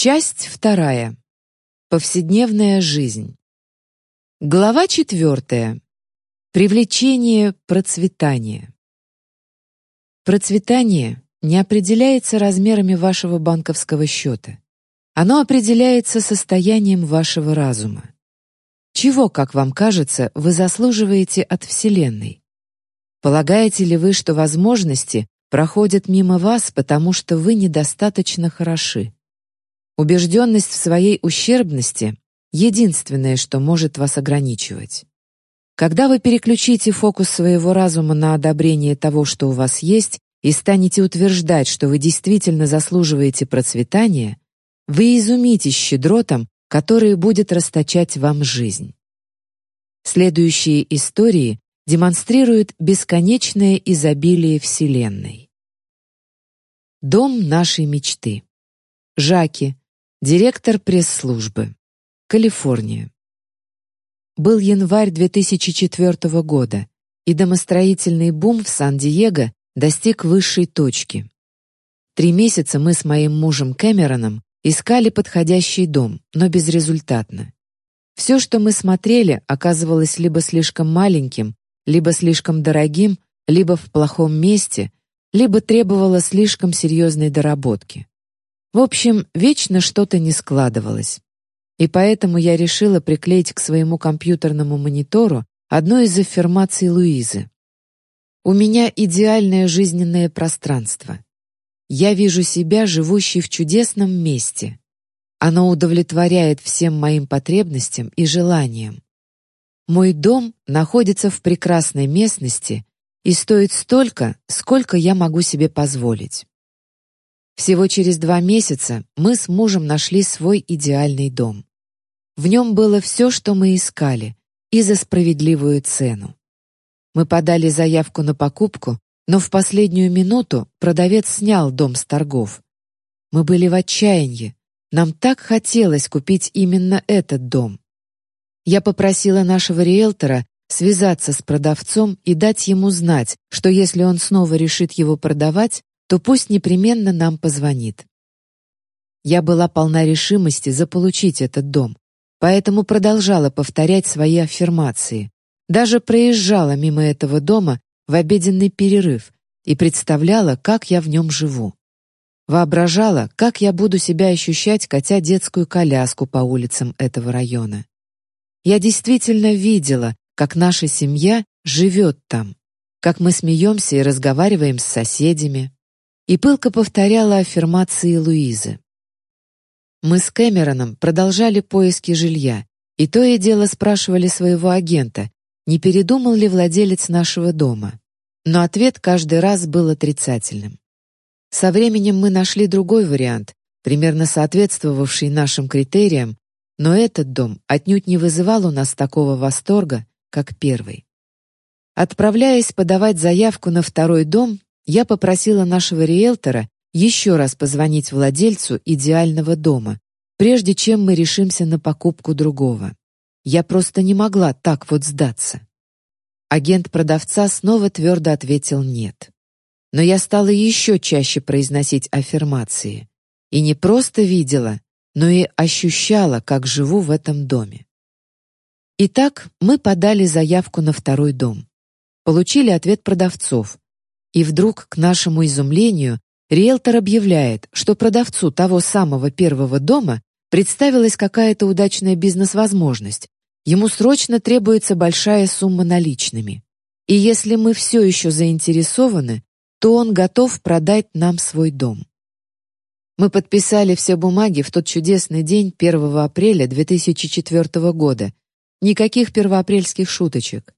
Часть вторая. Повседневная жизнь. Глава четвертая. Привлечение процветания. Процветание не определяется размерами вашего банковского счета. Оно определяется состоянием вашего разума. Чего, как вам кажется, вы заслуживаете от Вселенной? Полагаете ли вы, что возможности проходят мимо вас, потому что вы недостаточно хороши? Убежденность в своей ущербности — единственное, что может вас ограничивать. Когда вы переключите фокус своего разума на одобрение того, что у вас есть, и станете утверждать, что вы действительно заслуживаете процветания, вы изумитесь щедротам, которые будет расточать вам жизнь. Следующие истории демонстрируют бесконечное изобилие Вселенной. Дом нашей мечты. Жаки, Директор пресс-службы. Калифорния. Был январь 2004 года, и домостроительный бум в Сан-Диего достиг высшей точки. Три месяца мы с моим мужем Кэмероном искали подходящий дом, но безрезультатно. Все, что мы смотрели, оказывалось либо слишком маленьким, либо слишком дорогим, либо в плохом месте, либо требовало слишком серьезной доработки. В общем, вечно что-то не складывалось. И поэтому я решила приклеить к своему компьютерному монитору одну из аффирмаций Луизы. У меня идеальное жизненное пространство. Я вижу себя живущей в чудесном месте. Оно удовлетворяет всем моим потребностям и желаниям. Мой дом находится в прекрасной местности и стоит столько, сколько я могу себе позволить. Всего через два месяца мы с мужем нашли свой идеальный дом. В нем было все, что мы искали, и за справедливую цену. Мы подали заявку на покупку, но в последнюю минуту продавец снял дом с торгов. Мы были в отчаянии. Нам так хотелось купить именно этот дом. Я попросила нашего риэлтора связаться с продавцом и дать ему знать, что если он снова решит его продавать, то пусть непременно нам позвонит. Я была полна решимости заполучить этот дом, поэтому продолжала повторять свои аффирмации. Даже проезжала мимо этого дома в обеденный перерыв и представляла, как я в нем живу. Воображала, как я буду себя ощущать, катя детскую коляску по улицам этого района. Я действительно видела, как наша семья живет там, как мы смеемся и разговариваем с соседями, и пылко повторяла аффирмации Луизы. Мы с Кэмероном продолжали поиски жилья, и то и дело спрашивали своего агента, не передумал ли владелец нашего дома. Но ответ каждый раз был отрицательным. Со временем мы нашли другой вариант, примерно соответствовавший нашим критериям, но этот дом отнюдь не вызывал у нас такого восторга, как первый. Отправляясь подавать заявку на второй дом, я попросила нашего риэлтора еще раз позвонить владельцу идеального дома, прежде чем мы решимся на покупку другого. Я просто не могла так вот сдаться. Агент продавца снова твердо ответил «нет». Но я стала еще чаще произносить аффирмации. И не просто видела, но и ощущала, как живу в этом доме. Итак, мы подали заявку на второй дом. Получили ответ продавцов, и вдруг, к нашему изумлению, риэлтор объявляет, что продавцу того самого первого дома представилась какая-то удачная бизнес-возможность. Ему срочно требуется большая сумма наличными. И если мы все еще заинтересованы, то он готов продать нам свой дом. Мы подписали все бумаги в тот чудесный день 1 апреля 2004 года. Никаких первоапрельских шуточек.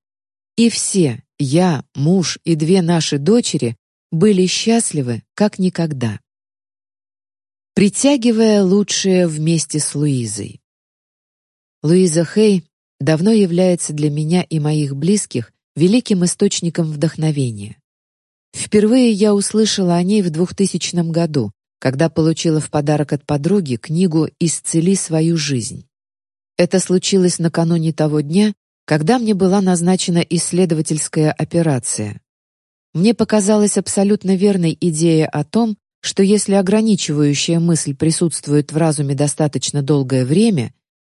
И все, я, муж и две наши дочери, были счастливы как никогда. Притягивая лучшее вместе с Луизой. Луиза Хей давно является для меня и моих близких великим источником вдохновения. Впервые я услышала о ней в 2000 году, когда получила в подарок от подруги книгу «Исцели свою жизнь». Это случилось накануне того дня, когда мне была назначена исследовательская операция. Мне показалась абсолютно верной идея о том, что если ограничивающая мысль присутствует в разуме достаточно долгое время,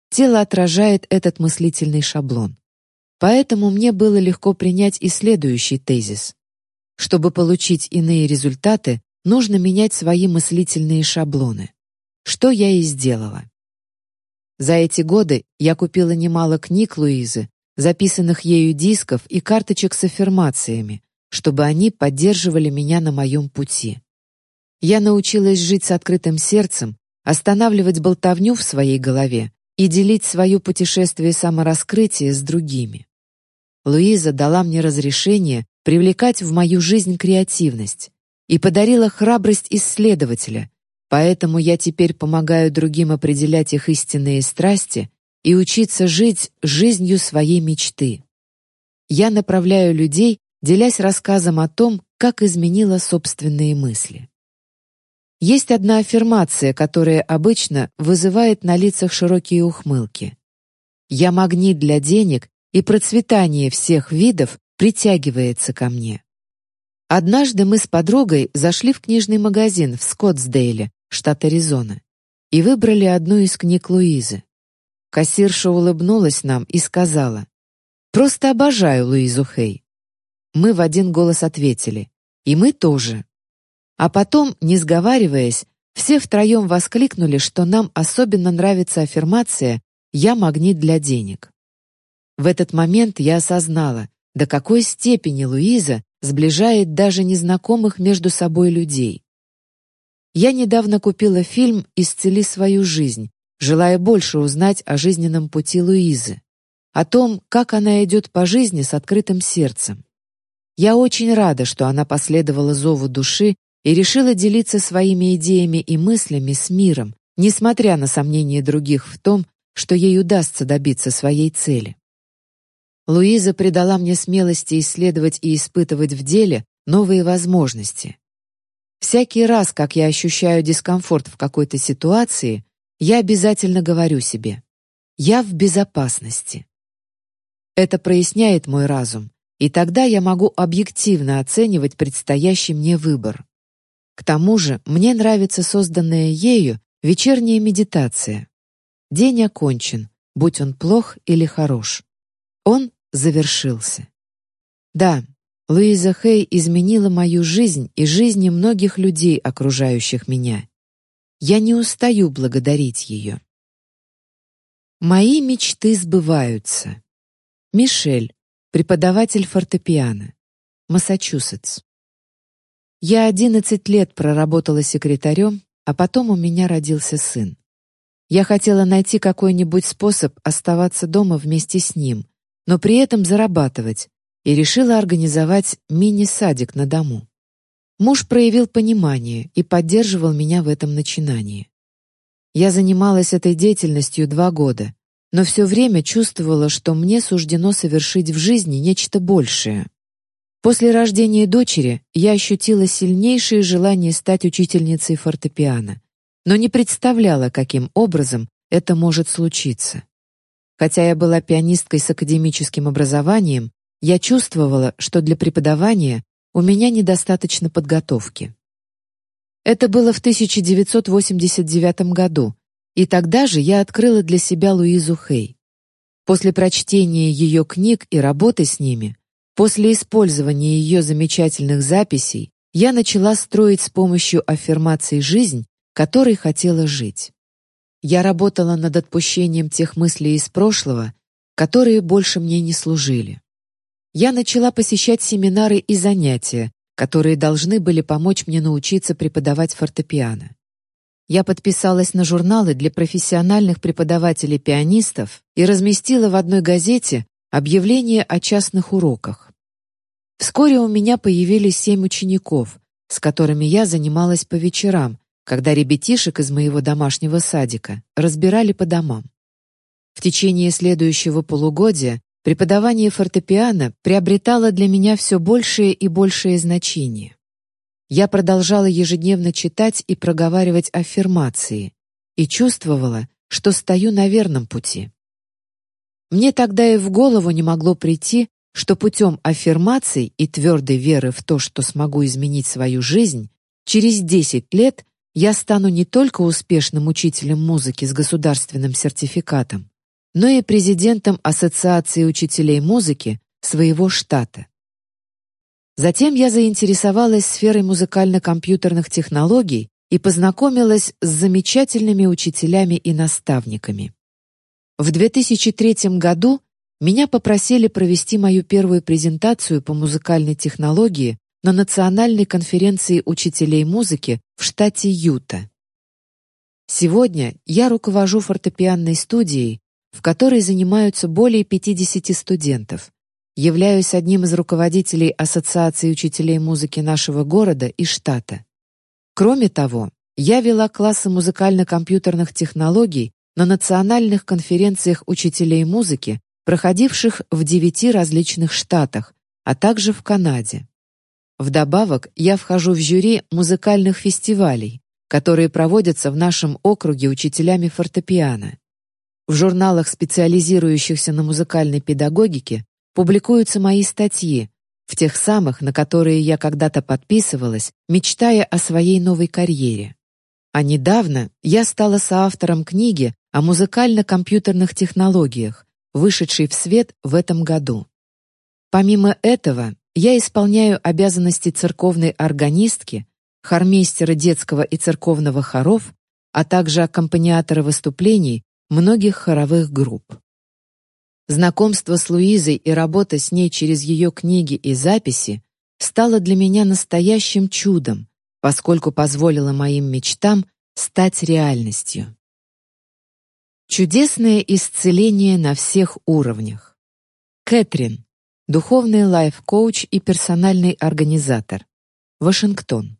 тело отражает этот мыслительный шаблон. Поэтому мне было легко принять и следующий тезис. Чтобы получить иные результаты, нужно менять свои мыслительные шаблоны. Что я и сделала. За эти годы я купила немало книг Луизы, записанных ею дисков и карточек с аффирмациями, чтобы они поддерживали меня на моем пути. Я научилась жить с открытым сердцем, останавливать болтовню в своей голове и делить свое путешествие самораскрытия с другими. Луиза дала мне разрешение привлекать в мою жизнь креативность и подарила храбрость исследователя, поэтому я теперь помогаю другим определять их истинные страсти и учиться жить жизнью своей мечты. Я направляю людей, делясь рассказом о том, как изменила собственные мысли. Есть одна аффирмация, которая обычно вызывает на лицах широкие ухмылки. «Я магнит для денег, и процветание всех видов притягивается ко мне». Однажды мы с подругой зашли в книжный магазин в Скоттсдейле, штат Аризона, и выбрали одну из книг Луизы. Кассирша улыбнулась нам и сказала, «Просто обожаю Луизу Хей». Мы в один голос ответили, «И мы тоже». А потом, не сговариваясь, все втроем воскликнули, что нам особенно нравится аффирмация «Я магнит для денег». В этот момент я осознала, до какой степени Луиза сближает даже незнакомых между собой людей. Я недавно купила фильм «Исцели свою жизнь», желая больше узнать о жизненном пути Луизы, о том, как она идет по жизни с открытым сердцем. Я очень рада, что она последовала зову души и решила делиться своими идеями и мыслями с миром, несмотря на сомнения других в том, что ей удастся добиться своей цели. Луиза придала мне смелости исследовать и испытывать в деле новые возможности. Всякий раз, как я ощущаю дискомфорт в какой-то ситуации, я обязательно говорю себе «Я в безопасности». Это проясняет мой разум, и тогда я могу объективно оценивать предстоящий мне выбор. К тому же мне нравится созданная ею вечерняя медитация. День окончен, будь он плох или хорош. Он завершился. Да, Луиза Хей изменила мою жизнь и жизни многих людей, окружающих меня. Я не устаю благодарить ее. Мои мечты сбываются. Мишель, преподаватель фортепиано. Массачусетс. Я 11 лет проработала секретарем, а потом у меня родился сын. Я хотела найти какой-нибудь способ оставаться дома вместе с ним, но при этом зарабатывать, и решила организовать мини-садик на дому. Муж проявил понимание и поддерживал меня в этом начинании. Я занималась этой деятельностью два года, но все время чувствовала, что мне суждено совершить в жизни нечто большее. После рождения дочери я ощутила сильнейшее желание стать учительницей фортепиано, но не представляла, каким образом это может случиться. Хотя я была пианисткой с академическим образованием, я чувствовала, что для преподавания у меня недостаточно подготовки. Это было в 1989 году, и тогда же я открыла для себя Луизу Хей. После прочтения ее книг и работы с ними После использования ее замечательных записей я начала строить с помощью аффирмаций жизнь, которой хотела жить. Я работала над отпущением тех мыслей из прошлого, которые больше мне не служили. Я начала посещать семинары и занятия, которые должны были помочь мне научиться преподавать фортепиано. Я подписалась на журналы для профессиональных преподавателей-пианистов и разместила в одной газете объявление о частных уроках. Вскоре у меня появились семь учеников, с которыми я занималась по вечерам, когда ребятишек из моего домашнего садика разбирали по домам. В течение следующего полугодия преподавание фортепиано приобретало для меня все большее и большее значение. Я продолжала ежедневно читать и проговаривать аффирмации и чувствовала, что стою на верном пути. Мне тогда и в голову не могло прийти, что путем аффирмаций и твердой веры в то, что смогу изменить свою жизнь, через 10 лет я стану не только успешным учителем музыки с государственным сертификатом, но и президентом Ассоциации учителей музыки своего штата. Затем я заинтересовалась сферой музыкально-компьютерных технологий и познакомилась с замечательными учителями и наставниками. В 2003 году меня попросили провести мою первую презентацию по музыкальной технологии на Национальной конференции учителей музыки в штате Юта. Сегодня я руковожу фортепианной студией, в которой занимаются более 50 студентов. Являюсь одним из руководителей Ассоциации учителей музыки нашего города и штата. Кроме того, я вела классы музыкально-компьютерных технологий на национальных конференциях учителей музыки, проходивших в девяти различных штатах, а также в Канаде. Вдобавок, я вхожу в жюри музыкальных фестивалей, которые проводятся в нашем округе учителями фортепиано. В журналах, специализирующихся на музыкальной педагогике, публикуются мои статьи, в тех самых, на которые я когда-то подписывалась, мечтая о своей новой карьере. А недавно я стала соавтором книги о музыкально-компьютерных технологиях, вышедшей в свет в этом году. Помимо этого, я исполняю обязанности церковной органистки, хормейстера детского и церковного хоров, а также аккомпаниатора выступлений многих хоровых групп. Знакомство с Луизой и работа с ней через ее книги и записи стало для меня настоящим чудом, поскольку позволило моим мечтам стать реальностью. Чудесное исцеление на всех уровнях. Кэтрин, духовный лайф-коуч и персональный организатор. Вашингтон.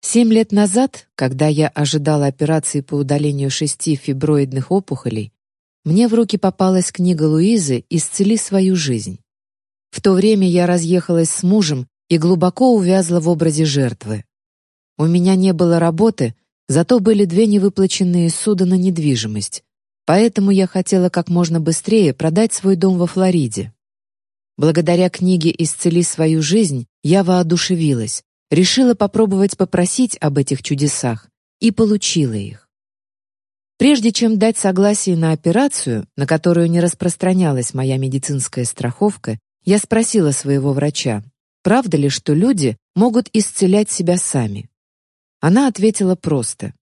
Семь лет назад, когда я ожидала операции по удалению шести фиброидных опухолей, мне в руки попалась книга Луизы «Исцели свою жизнь». В то время я разъехалась с мужем и глубоко увязла в образе жертвы. У меня не было работы, зато были две невыплаченные суда на недвижимость, поэтому я хотела как можно быстрее продать свой дом во Флориде. Благодаря книге «Исцели свою жизнь» я воодушевилась, решила попробовать попросить об этих чудесах и получила их. Прежде чем дать согласие на операцию, на которую не распространялась моя медицинская страховка, я спросила своего врача, правда ли, что люди могут исцелять себя сами. Она ответила просто: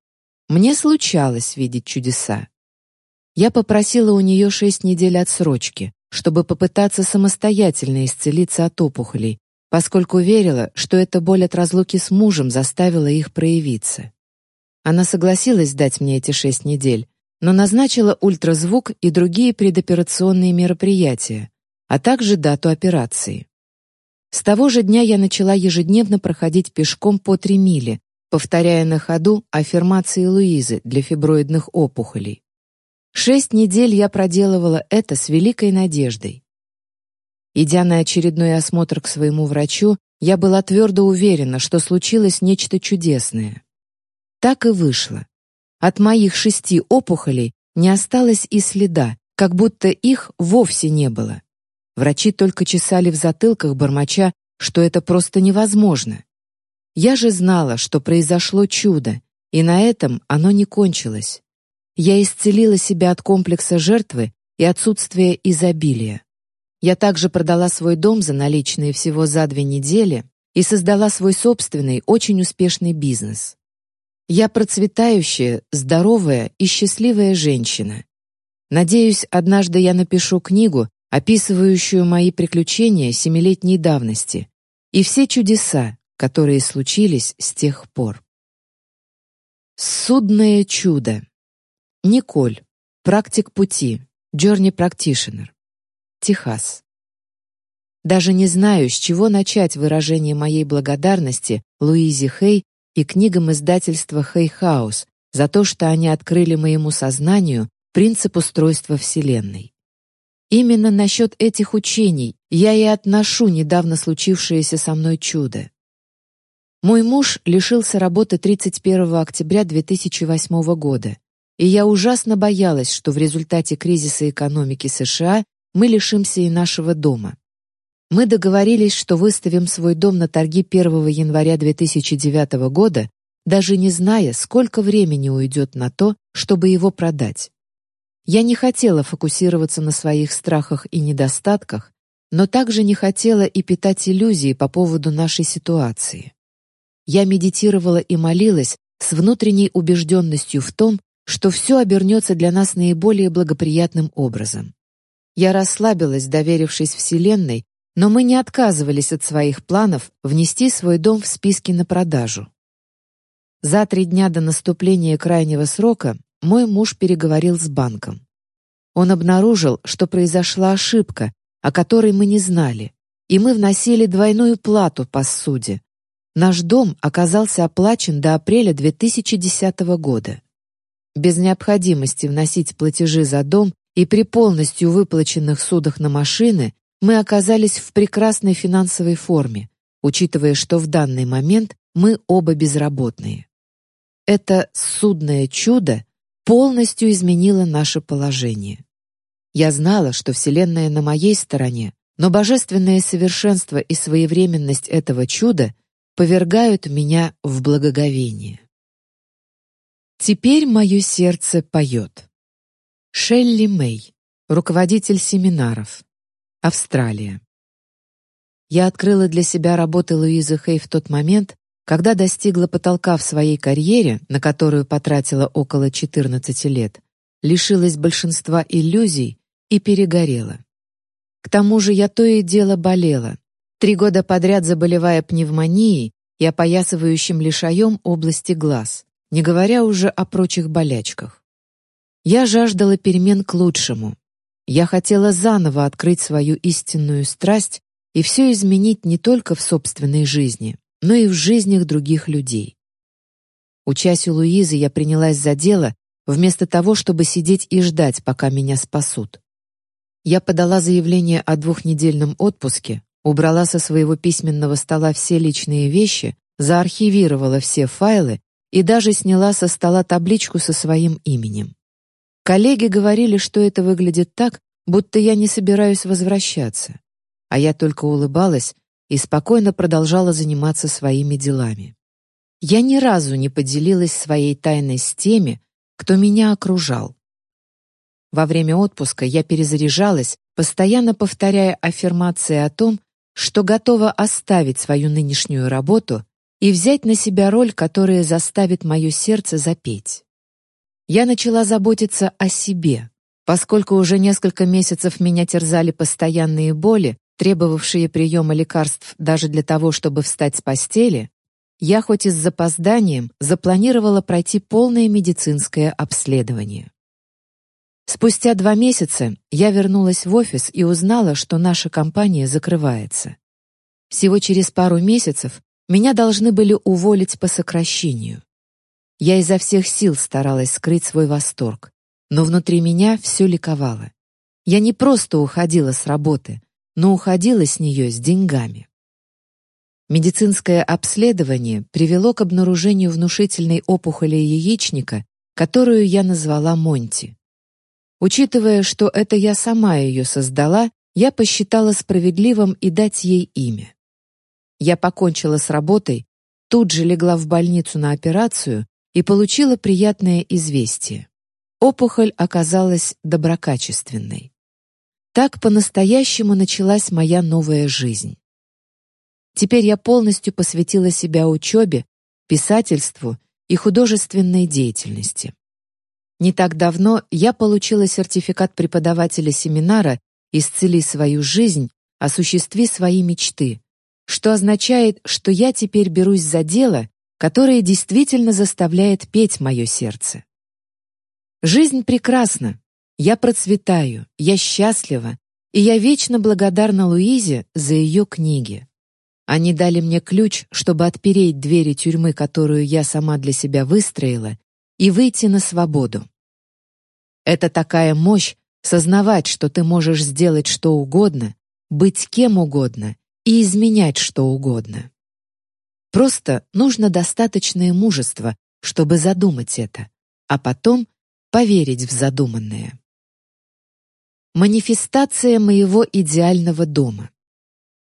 "Мне случалось видеть чудеса". Я попросила у нее шесть недель отсрочки, чтобы попытаться самостоятельно исцелиться от опухолей, поскольку верила, что эта боль от разлуки с мужем заставила их проявиться. Она согласилась дать мне эти шесть недель, но назначила ультразвук и другие предоперационные мероприятия, а также дату операции. С того же дня я начала ежедневно проходить пешком по три мили, повторяя на ходу аффирмации Луизы для фиброидных опухолей. Шесть недель я проделывала это с великой надеждой. Идя на очередной осмотр к своему врачу, я была твердо уверена, что случилось нечто чудесное. Так и вышло. От моих шести опухолей не осталось и следа, как будто их вовсе не было. Врачи только чесали в затылках бормоча, что это просто невозможно. Я же знала, что произошло чудо, и на этом оно не кончилось. Я исцелила себя от комплекса жертвы и отсутствия изобилия. Я также продала свой дом за наличные всего за две недели и создала свой собственный, очень успешный бизнес. Я процветающая, здоровая и счастливая женщина. Надеюсь, однажды я напишу книгу, описывающую мои приключения семилетней давности и все чудеса, которые случились с тех пор. Судное чудо. Николь, практик пути, Journey Practitioner. Техас. Даже не знаю, с чего начать выражение моей благодарности Луизе Хей и книгам издательства Хей Хаус за то, что они открыли моему сознанию принцип устройства Вселенной. Именно насчет этих учений я и отношу недавно случившееся со мной чудо. Мой муж лишился работы 31 октября 2008 года и я ужасно боялась, что в результате кризиса экономики США мы лишимся и нашего дома. Мы договорились, что выставим свой дом на торги 1 января 2009 года, даже не зная, сколько времени уйдет на то, чтобы его продать. Я не хотела фокусироваться на своих страхах и недостатках, но также не хотела и питать иллюзии по поводу нашей ситуации. Я медитировала и молилась с внутренней убежденностью в том, что все обернется для нас наиболее благоприятным образом. Я расслабилась, доверившись Вселенной, но мы не отказывались от своих планов внести свой дом в списки на продажу. За три дня до наступления крайнего срока мой муж переговорил с банком. Он обнаружил, что произошла ошибка, о которой мы не знали, и мы вносили двойную плату по суде. Наш дом оказался оплачен до апреля 2010 года. Без необходимости вносить платежи за дом и при полностью выплаченных судах на машины мы оказались в прекрасной финансовой форме, учитывая, что в данный момент мы оба безработные. Это судное чудо полностью изменило наше положение. Я знала, что Вселенная на моей стороне, но божественное совершенство и своевременность этого чуда повергают меня в благоговение. Теперь мое сердце поет. Шелли Мэй, руководитель семинаров. Австралия. Я открыла для себя работы Луизы Хей в тот момент, когда достигла потолка в своей карьере, на которую потратила около 14 лет, лишилась большинства иллюзий и перегорела. К тому же я то и дело болела, три года подряд заболевая пневмонией и опоясывающим лишаем области глаз, не говоря уже о прочих болячках. Я жаждала перемен к лучшему. Я хотела заново открыть свою истинную страсть и все изменить не только в собственной жизни, но и в жизнях других людей. Учась у Луизы, я принялась за дело, вместо того, чтобы сидеть и ждать, пока меня спасут. Я подала заявление о двухнедельном отпуске, убрала со своего письменного стола все личные вещи, заархивировала все файлы и даже сняла со стола табличку со своим именем. Коллеги говорили, что это выглядит так, будто я не собираюсь возвращаться, а я только улыбалась и спокойно продолжала заниматься своими делами. Я ни разу не поделилась своей тайной с теми, кто меня окружал. Во время отпуска я перезаряжалась, постоянно повторяя аффирмации о том, что готова оставить свою нынешнюю работу и взять на себя роль, которая заставит мое сердце запеть. Я начала заботиться о себе, поскольку уже несколько месяцев меня терзали постоянные боли, требовавшие приема лекарств даже для того, чтобы встать с постели, я хоть и с запозданием запланировала пройти полное медицинское обследование. Спустя два месяца я вернулась в офис и узнала, что наша компания закрывается. Всего через пару месяцев меня должны были уволить по сокращению. Я изо всех сил старалась скрыть свой восторг, но внутри меня все ликовало. Я не просто уходила с работы, но уходила с нее с деньгами. Медицинское обследование привело к обнаружению внушительной опухоли яичника, которую я назвала Монти. Учитывая, что это я сама ее создала, я посчитала справедливым и дать ей имя. Я покончила с работой, тут же легла в больницу на операцию и получила приятное известие. Опухоль оказалась доброкачественной. Так по-настоящему началась моя новая жизнь. Теперь я полностью посвятила себя учебе, писательству и художественной деятельности. Не так давно я получила сертификат преподавателя семинара «Исцели свою жизнь, осуществи свои мечты», что означает, что я теперь берусь за дело, которое действительно заставляет петь мое сердце. Жизнь прекрасна, я процветаю, я счастлива, и я вечно благодарна Луизе за ее книги. Они дали мне ключ, чтобы отпереть двери тюрьмы, которую я сама для себя выстроила, и выйти на свободу. Это такая мощь сознавать, что ты можешь сделать что угодно, быть кем угодно и изменять что угодно. Просто нужно достаточное мужество, чтобы задумать это, а потом поверить в задуманное. Манифестация моего идеального дома.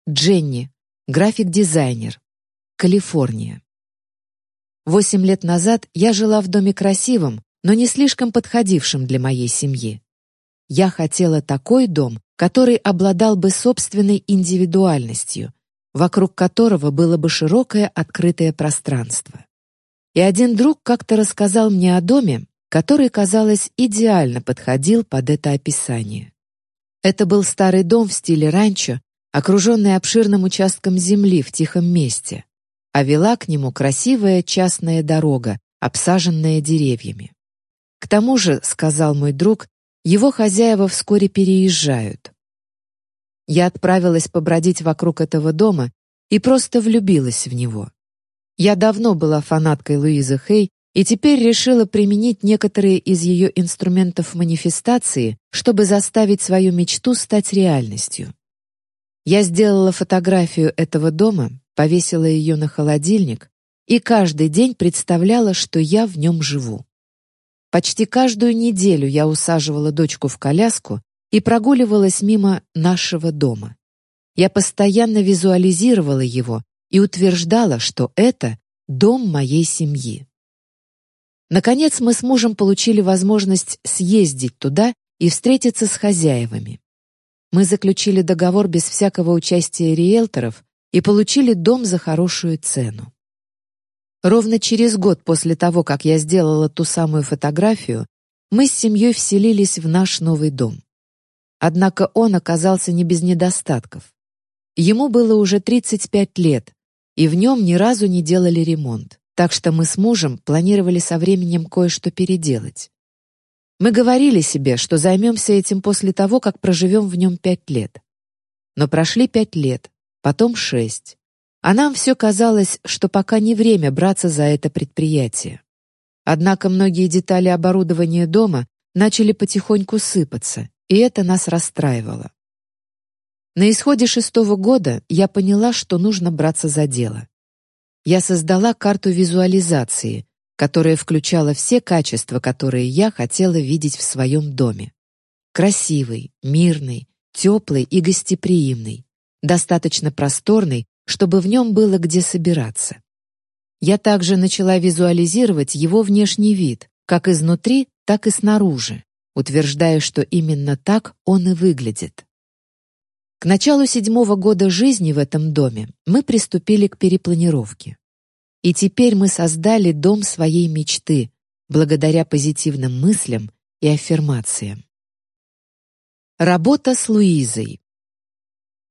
Дженни, график-дизайнер, Калифорния. Восемь лет назад я жила в доме красивом, но не слишком подходившем для моей семьи. Я хотела такой дом, который обладал бы собственной индивидуальностью, вокруг которого было бы широкое открытое пространство. И один друг как-то рассказал мне о доме, который, казалось, идеально подходил под это описание. Это был старый дом в стиле ранчо, окруженный обширным участком земли в тихом месте, а вела к нему красивая частная дорога, обсаженная деревьями. К тому же, сказал мой друг, его хозяева вскоре переезжают. Я отправилась побродить вокруг этого дома и просто влюбилась в него. Я давно была фанаткой Луизы Хей и теперь решила применить некоторые из ее инструментов манифестации, чтобы заставить свою мечту стать реальностью. Я сделала фотографию этого дома, повесила ее на холодильник и каждый день представляла, что я в нем живу. Почти каждую неделю я усаживала дочку в коляску и прогуливалась мимо нашего дома. Я постоянно визуализировала его и утверждала, что это дом моей семьи. Наконец мы с мужем получили возможность съездить туда и встретиться с хозяевами. Мы заключили договор без всякого участия риэлторов и получили дом за хорошую цену. Ровно через год после того, как я сделала ту самую фотографию, мы с семьей вселились в наш новый дом. Однако он оказался не без недостатков. Ему было уже 35 лет, и в нем ни разу не делали ремонт, так что мы с мужем планировали со временем кое-что переделать. Мы говорили себе, что займемся этим после того, как проживем в нем пять лет. Но прошли пять лет, потом шесть. А нам все казалось, что пока не время браться за это предприятие. Однако многие детали оборудования дома начали потихоньку сыпаться, и это нас расстраивало. На исходе шестого года я поняла, что нужно браться за дело. Я создала карту визуализации, которая включала все качества, которые я хотела видеть в своем доме. Красивый, мирный, теплый и гостеприимный, достаточно просторный, чтобы в нем было где собираться. Я также начала визуализировать его внешний вид, как изнутри, так и снаружи, утверждая, что именно так он и выглядит. К началу седьмого года жизни в этом доме мы приступили к перепланировке. И теперь мы создали дом своей мечты, благодаря позитивным мыслям и аффирмациям. Работа с Луизой.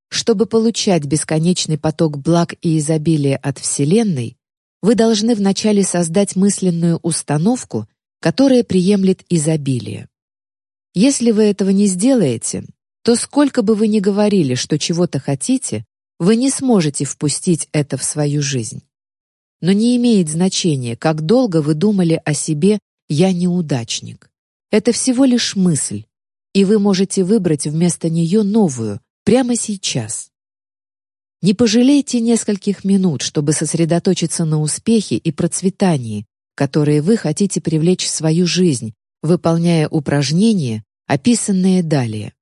Чтобы получать бесконечный поток благ и изобилия от Вселенной, вы должны вначале создать мысленную установку, которая приемлет изобилие. Если вы этого не сделаете, то сколько бы вы ни говорили, что чего-то хотите, вы не сможете впустить это в свою жизнь. Но не имеет значения, как долго вы думали о себе «я неудачник». Это всего лишь мысль, и вы можете выбрать вместо нее новую, Прямо сейчас. Не пожалейте нескольких минут, чтобы сосредоточиться на успехе и процветании, которые вы хотите привлечь в свою жизнь, выполняя упражнения, описанные далее.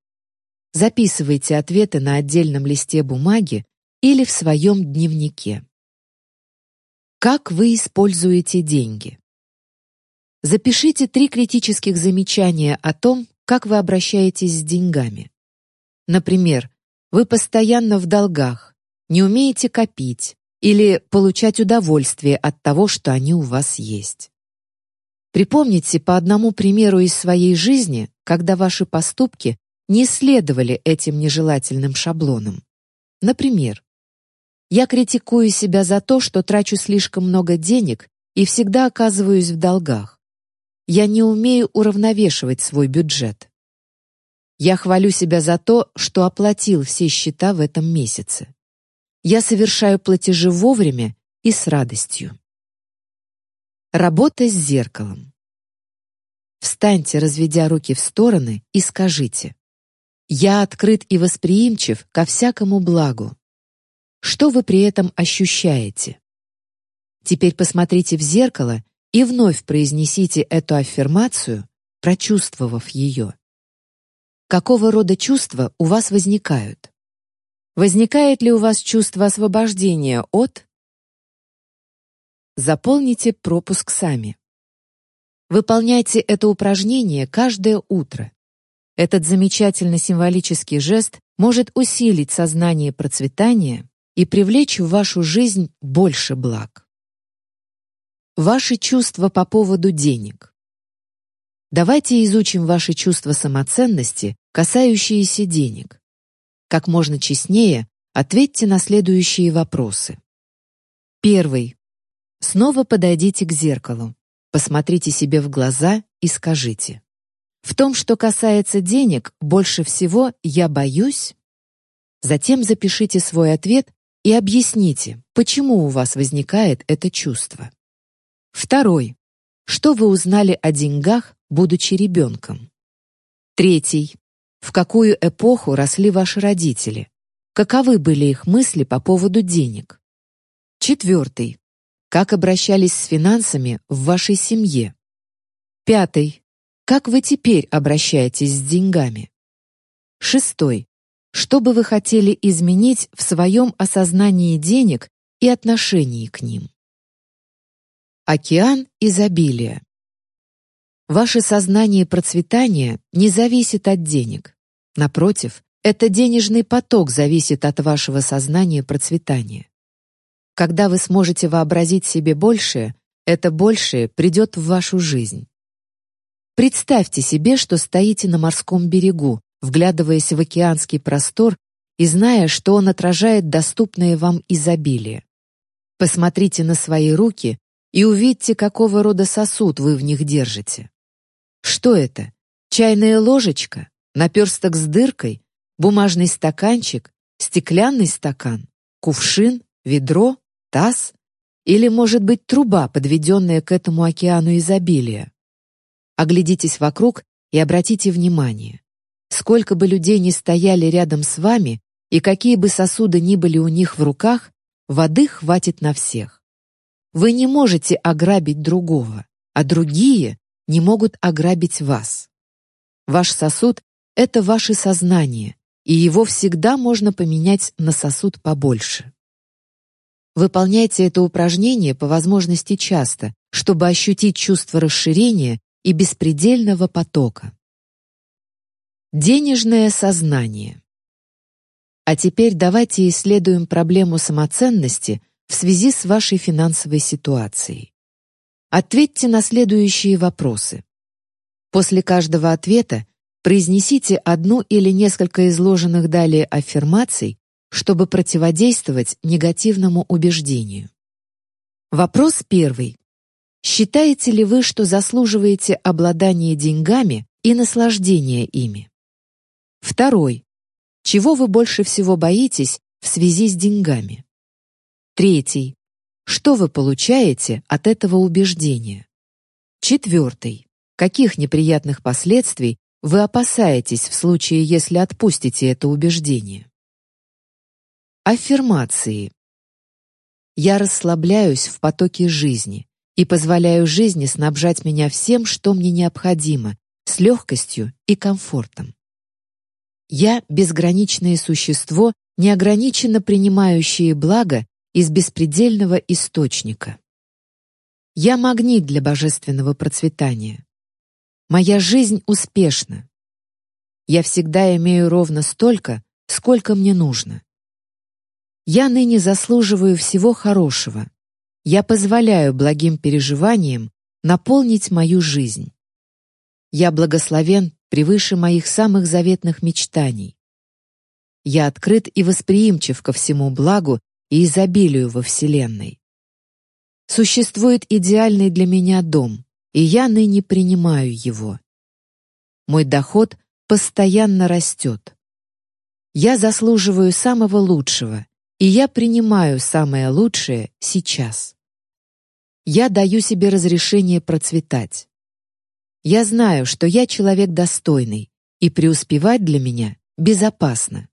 Записывайте ответы на отдельном листе бумаги или в своем дневнике. Как вы используете деньги? Запишите три критических замечания о том, как вы обращаетесь с деньгами. Например, вы постоянно в долгах, не умеете копить или получать удовольствие от того, что они у вас есть. Припомните по одному примеру из своей жизни, когда ваши поступки не следовали этим нежелательным шаблонам. Например, я критикую себя за то, что трачу слишком много денег и всегда оказываюсь в долгах. Я не умею уравновешивать свой бюджет. Я хвалю себя за то, что оплатил все счета в этом месяце. Я совершаю платежи вовремя и с радостью. Работа с зеркалом. Встаньте, разведя руки в стороны, и скажите «Я открыт и восприимчив ко всякому благу». Что вы при этом ощущаете? Теперь посмотрите в зеркало и вновь произнесите эту аффирмацию, прочувствовав ее. Какого рода чувства у вас возникают? Возникает ли у вас чувство освобождения от Заполните пропуск сами. Выполняйте это упражнение каждое утро. Этот замечательный символический жест может усилить сознание процветания и привлечь в вашу жизнь больше благ. Ваши чувства по поводу денег. Давайте изучим ваши чувства самоценности, касающиеся денег. Как можно честнее ответьте на следующие вопросы. Первый. Снова подойдите к зеркалу, посмотрите себе в глаза и скажите. В том, что касается денег, больше всего я боюсь. Затем запишите свой ответ и объясните, почему у вас возникает это чувство. Второй. Что вы узнали о деньгах, будучи ребенком? Третий. В какую эпоху росли ваши родители? Каковы были их мысли по поводу денег? Четвертый. Как обращались с финансами в вашей семье? Пятый. Как вы теперь обращаетесь с деньгами? Шестой. Что бы вы хотели изменить в своем осознании денег и отношении к ним? Океан изобилия. Ваше сознание процветания не зависит от денег. Напротив, это денежный поток зависит от вашего сознания процветания. Когда вы сможете вообразить себе большее, это большее придет в вашу жизнь. Представьте себе, что стоите на морском берегу, вглядываясь в океанский простор и зная, что он отражает доступное вам изобилие. Посмотрите на свои руки и увидьте, какого рода сосуд вы в них держите. Что это? Чайная ложечка, наперсток с дыркой, бумажный стаканчик, стеклянный стакан, кувшин, ведро? Таз? Или, может быть, труба, подведенная к этому океану изобилия? Оглядитесь вокруг и обратите внимание. Сколько бы людей ни стояли рядом с вами, и какие бы сосуды ни были у них в руках, воды хватит на всех. Вы не можете ограбить другого, а другие не могут ограбить вас. Ваш сосуд — это ваше сознание, и его всегда можно поменять на сосуд побольше. Выполняйте это упражнение по возможности часто, чтобы ощутить чувство расширения и беспредельного потока. Денежное сознание. А теперь давайте исследуем проблему самоценности в связи с вашей финансовой ситуацией. Ответьте на следующие вопросы. После каждого ответа произнесите одну или несколько изложенных далее аффирмаций, чтобы противодействовать негативному убеждению. Вопрос первый. Считаете ли вы, что заслуживаете обладания деньгами и наслаждения ими? Второй. Чего вы больше всего боитесь в связи с деньгами? Третий. Что вы получаете от этого убеждения? Четвертый. Каких неприятных последствий вы опасаетесь в случае, если отпустите это убеждение? Аффирмации. Я расслабляюсь в потоке жизни и позволяю жизни снабжать меня всем, что мне необходимо, с легкостью и комфортом. Я — безграничное существо, неограниченно принимающее благо из беспредельного источника. Я магнит для божественного процветания. Моя жизнь успешна. Я всегда имею ровно столько, сколько мне нужно. Я ныне заслуживаю всего хорошего. Я позволяю благим переживаниям наполнить мою жизнь. Я благословен превыше моих самых заветных мечтаний. Я открыт и восприимчив ко всему благу и изобилию во Вселенной. Существует идеальный для меня дом, и я ныне принимаю его. Мой доход постоянно растет. Я заслуживаю самого лучшего, и я принимаю самое лучшее сейчас. Я даю себе разрешение процветать. Я знаю, что я человек достойный, и преуспевать для меня безопасно.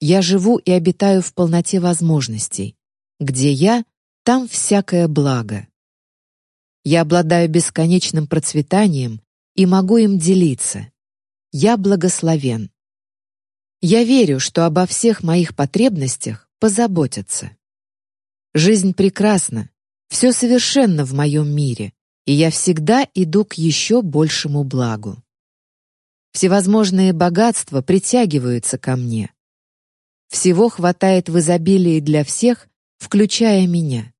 Я живу и обитаю в полноте возможностей. Где я, там всякое благо. Я обладаю бесконечным процветанием и могу им делиться. Я благословен. Я верю, что обо всех моих потребностях позаботятся. Жизнь прекрасна, все совершенно в моем мире, и я всегда иду к еще большему благу. Всевозможные богатства притягиваются ко мне. Всего хватает в изобилии для всех, включая меня.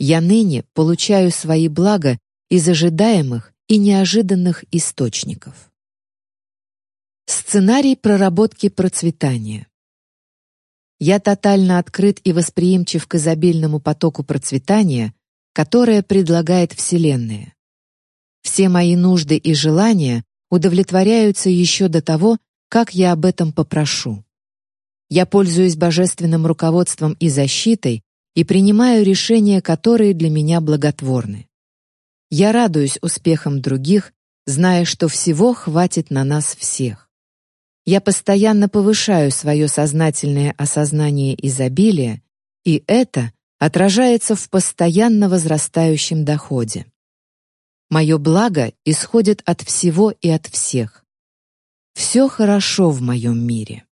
Я ныне получаю свои блага из ожидаемых и неожиданных источников. Сценарий проработки процветания. Я тотально открыт и восприимчив к изобильному потоку процветания, которое предлагает Вселенная. Все мои нужды и желания удовлетворяются еще до того, как я об этом попрошу. Я пользуюсь божественным руководством и защитой и принимаю решения, которые для меня благотворны. Я радуюсь успехам других, зная, что всего хватит на нас всех. Я постоянно повышаю свое сознательное осознание изобилия, и это отражается в постоянно возрастающем доходе. Мое благо исходит от всего и от всех. Все хорошо в моем мире.